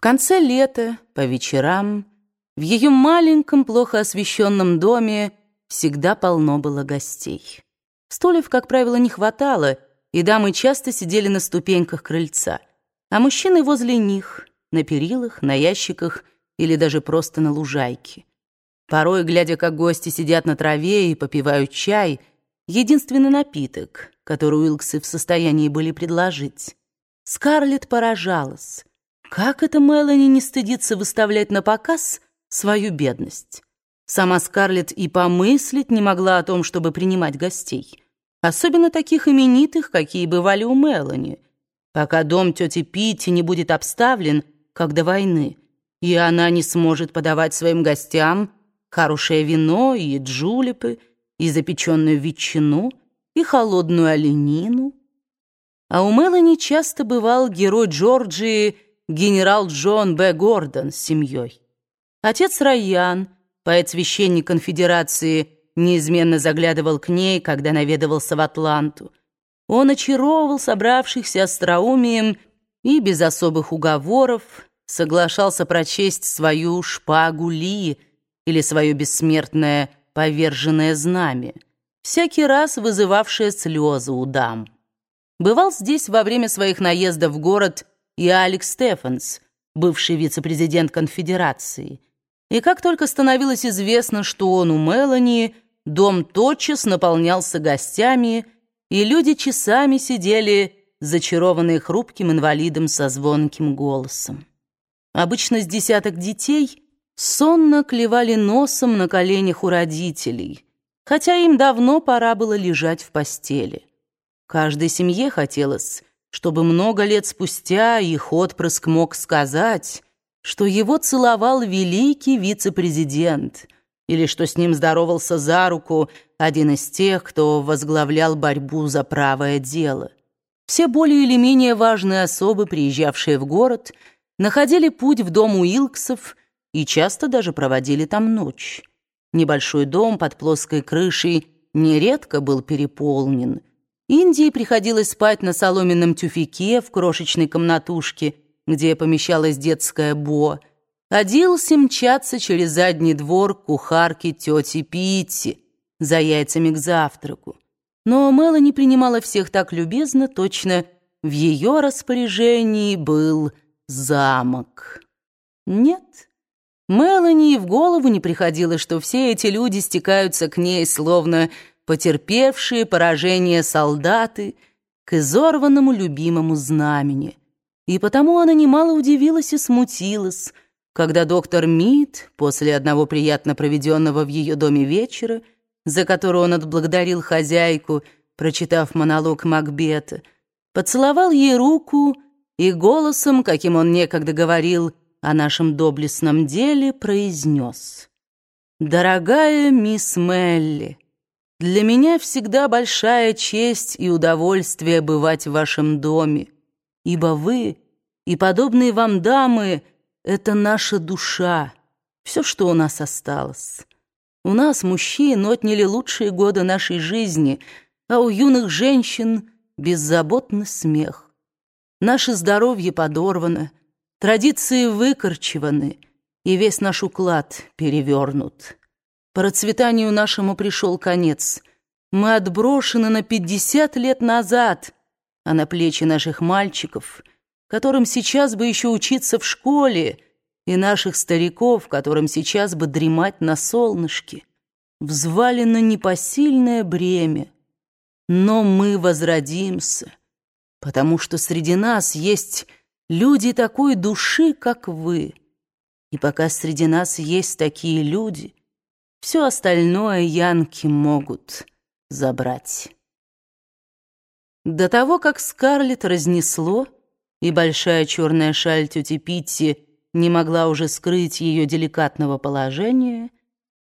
В конце лета, по вечерам, в ее маленьком, плохо освещенном доме всегда полно было гостей. Стульев, как правило, не хватало, и дамы часто сидели на ступеньках крыльца, а мужчины возле них, на перилах, на ящиках или даже просто на лужайке. Порой, глядя, как гости сидят на траве и попивают чай, единственный напиток, который Уилксы в состоянии были предложить, Скарлетт поражалась. Как это Мелани не стыдится выставлять на показ свою бедность? Сама Скарлетт и помыслить не могла о том, чтобы принимать гостей. Особенно таких именитых, какие бывали у Мелани. Пока дом тети Питти не будет обставлен, как до войны, и она не сможет подавать своим гостям хорошее вино и джулипы, и запеченную ветчину, и холодную оленину. А у Мелани часто бывал герой Джорджии генерал Джон Б. Гордон с семьей. Отец Райан, поэт-священник конфедерации, неизменно заглядывал к ней, когда наведывался в Атланту. Он очаровывал собравшихся остроумием и без особых уговоров соглашался прочесть свою шпагу Ли или свое бессмертное поверженное знамя, всякий раз вызывавшее слезы у дам. Бывал здесь во время своих наездов в город и Алекс Стефанс, бывший вице-президент конфедерации. И как только становилось известно, что он у Мелани, дом тотчас наполнялся гостями, и люди часами сидели, зачарованные хрупким инвалидом со звонким голосом. Обычно с десяток детей сонно клевали носом на коленях у родителей, хотя им давно пора было лежать в постели. Каждой семье хотелось, чтобы много лет спустя их отпрыск мог сказать, что его целовал великий вице-президент или что с ним здоровался за руку один из тех, кто возглавлял борьбу за правое дело. Все более или менее важные особы, приезжавшие в город, находили путь в дом Уилксов и часто даже проводили там ночь. Небольшой дом под плоской крышей нередко был переполнен – Индии приходилось спать на соломенном тюфяке в крошечной комнатушке, где помещалась детская Бо, Дилси мчаться через задний двор кухарки тети Питти за яйцами к завтраку. Но Мелани принимала всех так любезно, точно в ее распоряжении был замок. Нет, Мелани в голову не приходило, что все эти люди стекаются к ней, словно потерпевшие поражение солдаты к изорванному любимому знамени. И потому она немало удивилась и смутилась, когда доктор Мид, после одного приятно проведенного в ее доме вечера, за который он отблагодарил хозяйку, прочитав монолог Макбета, поцеловал ей руку и голосом, каким он некогда говорил о нашем доблестном деле, произнес «Дорогая мисс Мелли, для меня всегда большая честь и удовольствие бывать в вашем доме, ибо вы и подобные вам дамы — это наша душа, все, что у нас осталось. У нас, мужчин, отняли лучшие годы нашей жизни, а у юных женщин — беззаботный смех. Наше здоровье подорвано, традиции выкорчеваны, и весь наш уклад перевернут. Процветанию нашему пришел конец. Мы отброшены на пятьдесят лет назад, а на плечи наших мальчиков, которым сейчас бы еще учиться в школе, и наших стариков, которым сейчас бы дремать на солнышке, взвалено непосильное бремя. Но мы возродимся, потому что среди нас есть люди такой души, как вы. И пока среди нас есть такие люди — все остальное янки могут забрать. До того, как Скарлетт разнесло, и большая черная шаль тети Питти не могла уже скрыть ее деликатного положения,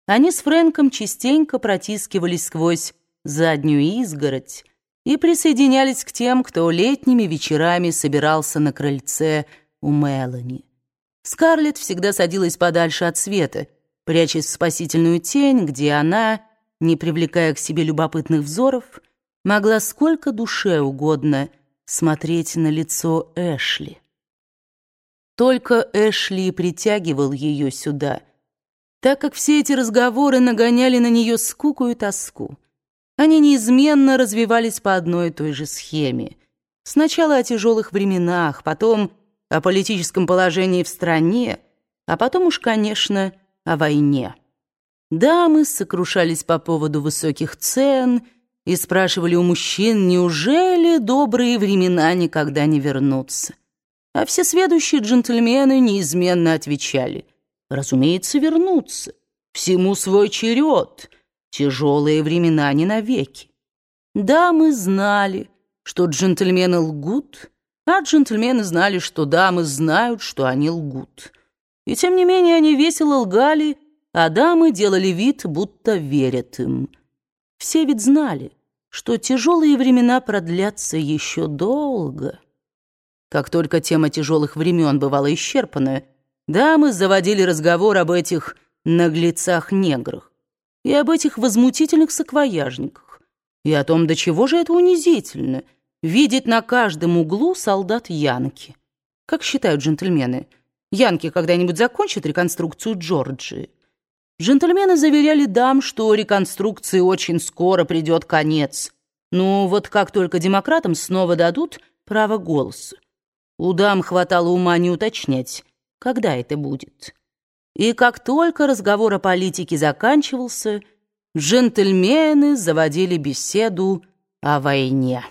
они с Фрэнком частенько протискивались сквозь заднюю изгородь и присоединялись к тем, кто летними вечерами собирался на крыльце у Мелани. Скарлетт всегда садилась подальше от света — прячась в спасительную тень, где она, не привлекая к себе любопытных взоров, могла сколько душе угодно смотреть на лицо Эшли. Только Эшли притягивал ее сюда, так как все эти разговоры нагоняли на нее скуку и тоску. Они неизменно развивались по одной и той же схеме. Сначала о тяжелых временах, потом о политическом положении в стране, а потом уж, конечно, о войне. Дамы сокрушались по поводу высоких цен и спрашивали у мужчин, неужели добрые времена никогда не вернутся. А все следующие джентльмены неизменно отвечали, разумеется, вернутся, всему свой черед, тяжелые времена не навеки. Дамы знали, что джентльмены лгут, а джентльмены знали, что дамы знают, что они лгут. И тем не менее они весело лгали, а дамы делали вид, будто верят им. Все ведь знали, что тяжелые времена продлятся еще долго. Как только тема тяжелых времен бывала исчерпана, дамы заводили разговор об этих наглецах-неграх и об этих возмутительных саквояжниках, и о том, до чего же это унизительно — видеть на каждом углу солдат Янки. Как считают джентльмены, Янки когда-нибудь закончат реконструкцию Джорджии? Джентльмены заверяли дам, что реконструкции очень скоро придет конец. Ну, вот как только демократам снова дадут право голоса. У дам хватало ума не уточнять, когда это будет. И как только разговор о политике заканчивался, джентльмены заводили беседу о войне.